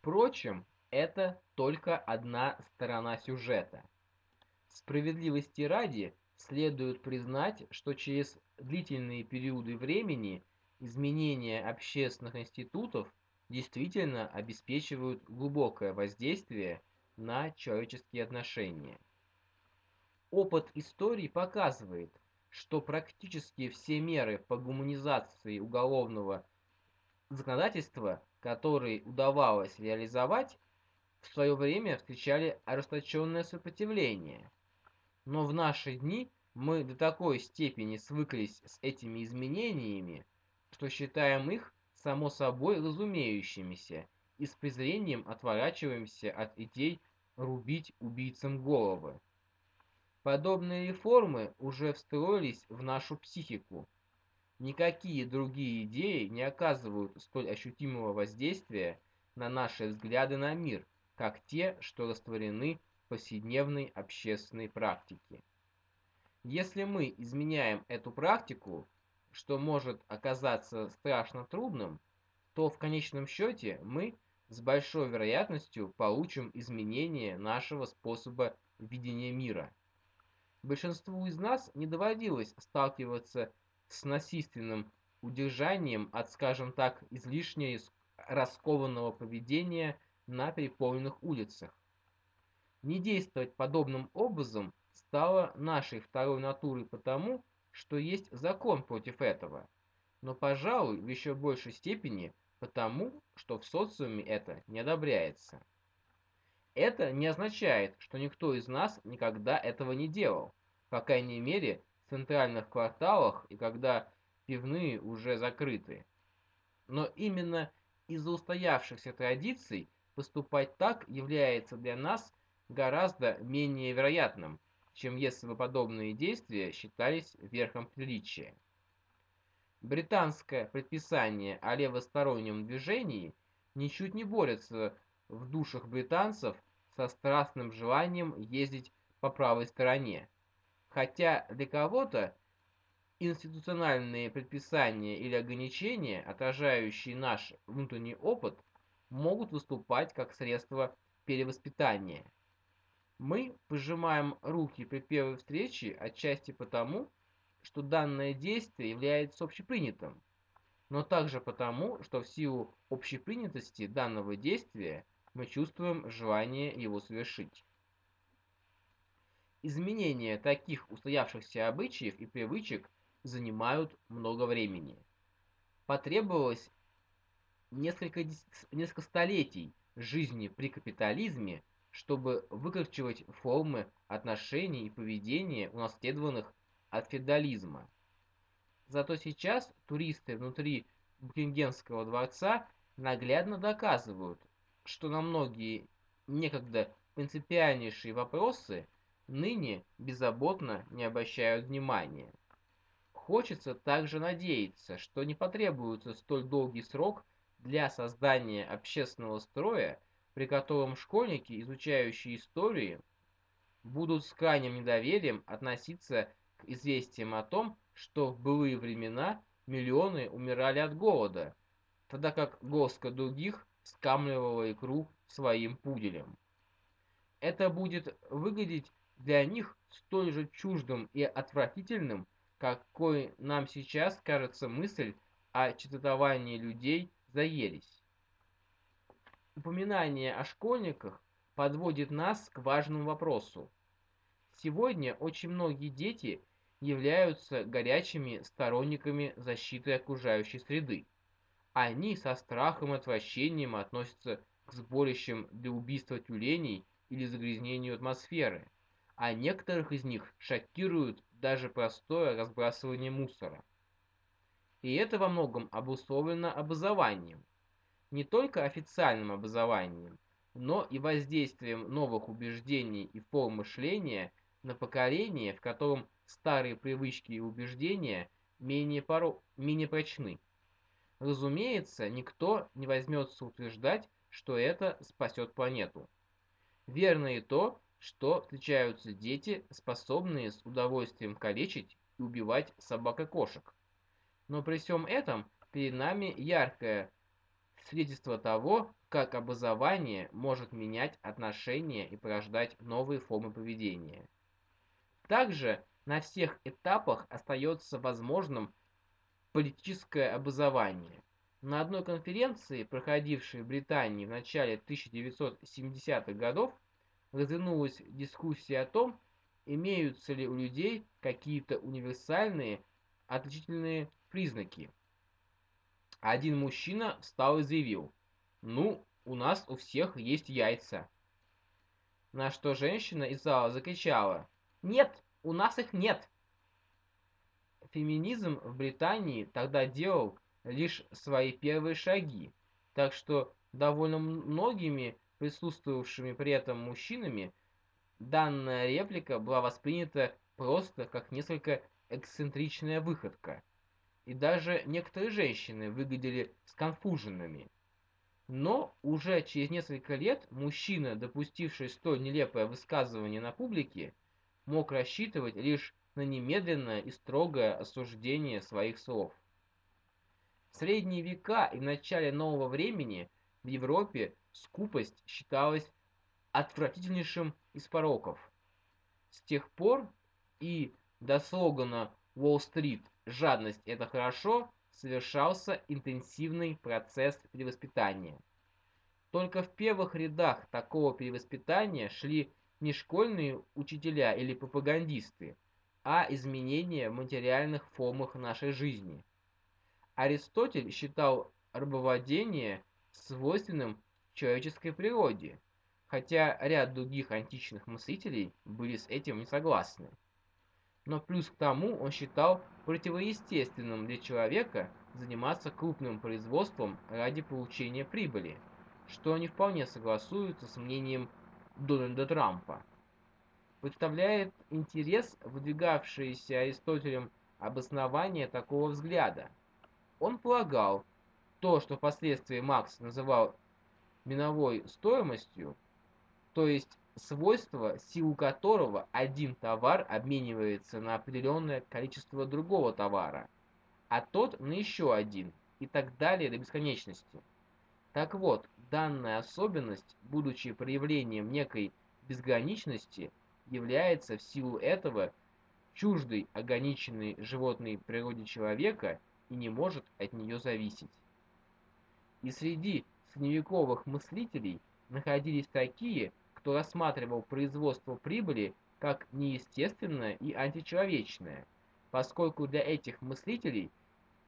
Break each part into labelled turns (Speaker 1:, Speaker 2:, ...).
Speaker 1: Впрочем, это только одна сторона сюжета. Справедливости ради следует признать, что через длительные периоды времени изменения общественных институтов действительно обеспечивают глубокое воздействие на человеческие отношения. Опыт истории показывает, что практически все меры по гуманизации уголовного законодательства, которые удавалось реализовать, в свое время встречали ожесточенное сопротивление. Но в наши дни мы до такой степени свыклись с этими изменениями, что считаем их само собой разумеющимися и с презрением отворачиваемся от идей рубить убийцам головы. Подобные реформы уже встроились в нашу психику. Никакие другие идеи не оказывают столь ощутимого воздействия на наши взгляды на мир, как те, что растворены в повседневной общественной практике. Если мы изменяем эту практику, что может оказаться страшно трудным, то в конечном счете мы с большой вероятностью получим изменение нашего способа видения мира. Большинству из нас не доводилось сталкиваться с насильственным удержанием от, скажем так, излишне раскованного поведения на переполненных улицах. Не действовать подобным образом стало нашей второй натурой потому, что есть закон против этого, но, пожалуй, в еще большей степени потому, что в социуме это не одобряется. Это не означает, что никто из нас никогда этого не делал, по крайней мере, центральных кварталах и когда пивные уже закрыты. Но именно из-за устоявшихся традиций поступать так является для нас гораздо менее вероятным, чем если бы подобные действия считались верхом приличия. Британское предписание о левостороннем движении ничуть не борется в душах британцев со страстным желанием ездить по правой стороне. Хотя для кого-то институциональные предписания или ограничения, отражающие наш внутренний опыт, могут выступать как средство перевоспитания. Мы пожимаем руки при первой встрече отчасти потому, что данное действие является общепринятым, но также потому, что в силу общепринятости данного действия мы чувствуем желание его совершить. Изменения таких устоявшихся обычаев и привычек занимают много времени. Потребовалось несколько, несколько столетий жизни при капитализме, чтобы выкорчевать формы отношений и поведения, унаследованных от феодализма. Зато сейчас туристы внутри Букингемского дворца наглядно доказывают, что на многие некогда принципиальнейшие вопросы ныне беззаботно не обращают внимания. Хочется также надеяться, что не потребуется столь долгий срок для создания общественного строя, при котором школьники, изучающие историю, будут с крайним недоверием относиться к известиям о том, что в былые времена миллионы умирали от голода, тогда как горстка других скамливала икру своим пуделям. Это будет выглядеть для них столь же чуждым и отвратительным, какой нам сейчас кажется мысль о четотовании людей за ересь. Упоминание о школьниках подводит нас к важному вопросу. Сегодня очень многие дети являются горячими сторонниками защиты окружающей среды. Они со страхом и отвращением относятся к сборищам для убийства тюленей или загрязнению атмосферы, а некоторых из них шокируют даже простое разбрасывание мусора. И это во многом обусловлено образованием не только официальным образованием, но и воздействием новых убеждений и форм мышления на поколение, в котором старые привычки и убеждения менее, поро... менее прочны. Разумеется, никто не возьмется утверждать, что это спасет планету. Верно и то, что встречаются дети, способные с удовольствием калечить и убивать собак и кошек. Но при всем этом перед нами яркая свидетельство того, как образование может менять отношения и порождать новые формы поведения. Также на всех этапах остается возможным политическое образование. На одной конференции, проходившей в Британии в начале 1970-х годов, развернулась дискуссия о том, имеются ли у людей какие-то универсальные отличительные признаки. Один мужчина встал и заявил, «Ну, у нас у всех есть яйца». На что женщина из зала закричала, «Нет, у нас их нет!» Феминизм в Британии тогда делал лишь свои первые шаги, так что довольно многими присутствовавшими при этом мужчинами данная реплика была воспринята просто как несколько эксцентричная выходка, и даже некоторые женщины выглядели сконфуженными. Но уже через несколько лет мужчина, допустивший столь нелепое высказывание на публике, мог рассчитывать лишь на немедленное и строгое осуждение своих слов. В средние века и в начале нового времени в Европе скупость считалась отвратительнейшим из пороков. С тех пор и до слогана «Уолл-стрит. Жадность – это хорошо» совершался интенсивный процесс перевоспитания. Только в первых рядах такого перевоспитания шли не школьные учителя или пропагандисты, а изменения в материальных формах нашей жизни. Аристотель считал рабовладение свойственным человеческой природе, хотя ряд других античных мыслителей были с этим не согласны. Но плюс к тому он считал противоестественным для человека заниматься крупным производством ради получения прибыли, что не вполне согласуется с мнением Дональда Трампа. Представляет интерес выдвигавшееся Аристотелем обоснование такого взгляда. Он полагал, то, что впоследствии Макс называл миновой стоимостью, то есть свойство, силу которого один товар обменивается на определенное количество другого товара, а тот на еще один, и так далее до бесконечности. Так вот, данная особенность, будучи проявлением некой безграничности, является в силу этого чуждой ограниченной животной природе человека и не может от нее зависеть. И среди средневековых мыслителей находились такие, кто рассматривал производство прибыли как неестественное и античеловечное, поскольку для этих мыслителей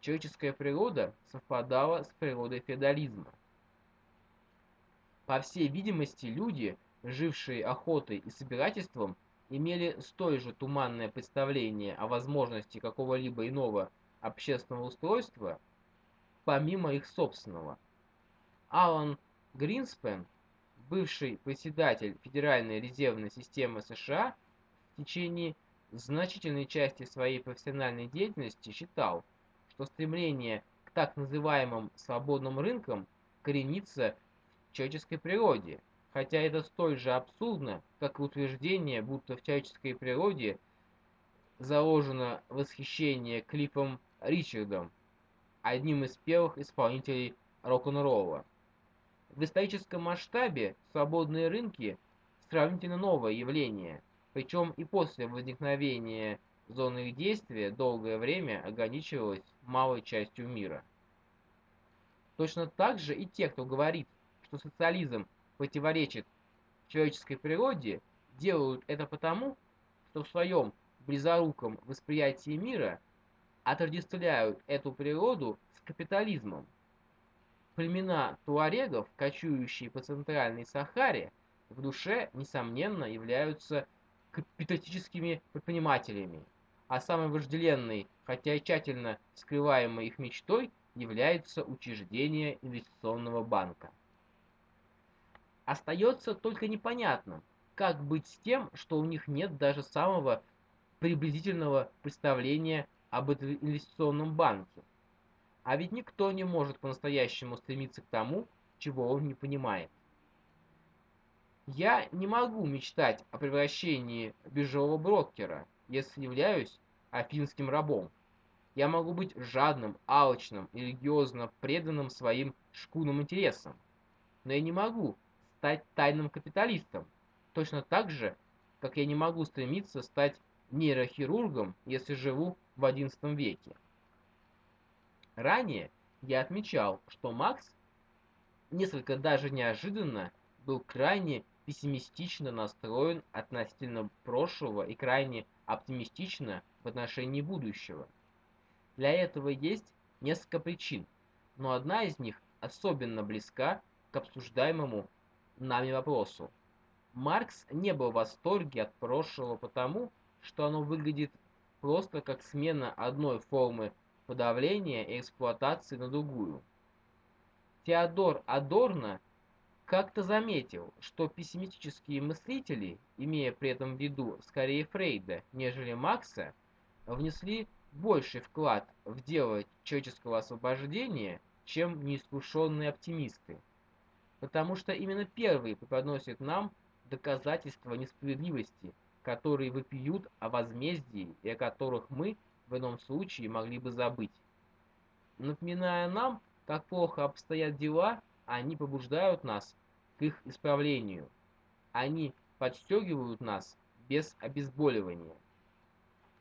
Speaker 1: человеческая природа совпадала с природой феодализма. По всей видимости, люди, жившие охотой и собирательством, имели столь же туманное представление о возможности какого-либо иного общественного устройства, помимо их собственного. Алан Гринспен, бывший председатель Федеральной резервной системы США, в течение значительной части своей профессиональной деятельности считал, что стремление к так называемым свободным рынкам коренится в человеческой природе, хотя это столь же абсурдно, как и утверждение, будто в человеческой природе заложено восхищение Клиффом Ричардом, одним из первых исполнителей рок-н-ролла. В историческом масштабе свободные рынки – сравнительно новое явление, причем и после возникновения зоны их действия долгое время ограничивалось малой частью мира. Точно так же и те, кто говорит, что социализм противоречит человеческой природе, делают это потому, что в своем близоруком восприятии мира отождествляют эту природу с капитализмом. Племена туарегов, кочующие по центральной Сахаре, в душе, несомненно, являются капиталистическими предпринимателями, а самой вожделенной, хотя и тщательно скрываемой их мечтой, является учреждение инвестиционного банка. Остается только непонятным, как быть с тем, что у них нет даже самого приблизительного представления об инвестиционном банке. А ведь никто не может по-настоящему стремиться к тому, чего он не понимает. Я не могу мечтать о превращении биржевого брокера, если являюсь афинским рабом. Я могу быть жадным, алчным и религиозно преданным своим шкурным интересам. Но я не могу стать тайным капиталистом. Точно так же, как я не могу стремиться стать нейрохирургом, если живу в XI веке. Ранее я отмечал, что Макс несколько даже неожиданно был крайне пессимистично настроен относительно прошлого и крайне оптимистично в отношении будущего. Для этого есть несколько причин, но одна из них особенно близка к обсуждаемому нами вопросу. Маркс не был в восторге от прошлого потому, что оно выглядит просто как смена одной формы подавления и эксплуатации на другую. Теодор Адорно как-то заметил, что пессимистические мыслители, имея при этом в виду скорее Фрейда, нежели Макса, внесли больший вклад в дело человеческого освобождения, чем неискушенные оптимисты. Потому что именно первые преподносят нам доказательства несправедливости, которые выпьют о возмездии и о которых мы в ином случае могли бы забыть. Напоминая нам, как плохо обстоят дела, они побуждают нас к их исправлению. Они подстегивают нас без обезболивания.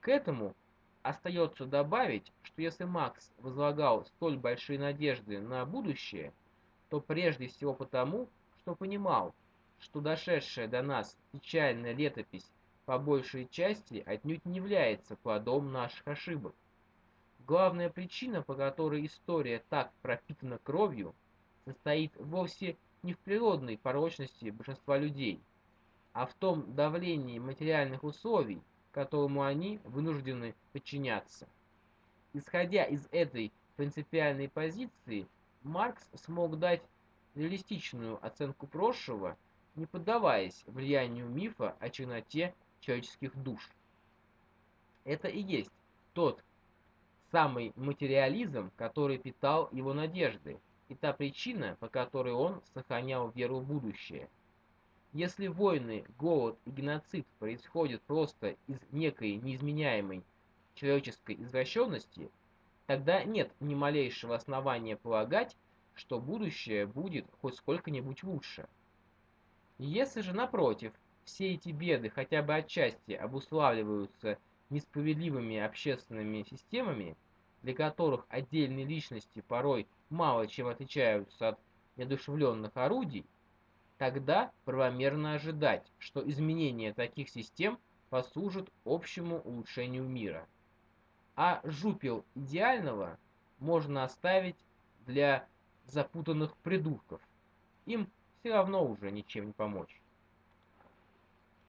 Speaker 1: К этому остается добавить, что если Макс возлагал столь большие надежды на будущее, то прежде всего потому, что понимал, что дошедшая до нас печальная летопись по большей части отнюдь не является плодом наших ошибок. Главная причина, по которой история так пропитана кровью, состоит вовсе не в природной порочности большинства людей, а в том давлении материальных условий, которому они вынуждены подчиняться. Исходя из этой принципиальной позиции, Маркс смог дать реалистичную оценку прошлого, не поддаваясь влиянию мифа о черноте человеческих душ. Это и есть тот самый материализм, который питал его надежды, и та причина, по которой он сохранял веру в будущее. Если войны, голод и геноцид происходят просто из некой неизменяемой человеческой извращенности, тогда нет ни малейшего основания полагать, что будущее будет хоть сколько-нибудь лучше. Если же, напротив, все эти беды хотя бы отчасти обуславливаются несправедливыми общественными системами, для которых отдельные личности порой мало чем отличаются от неодушевленных орудий, тогда правомерно ожидать, что изменение таких систем послужит общему улучшению мира. А жупел идеального можно оставить для запутанных придурков. Им все равно уже ничем не помочь.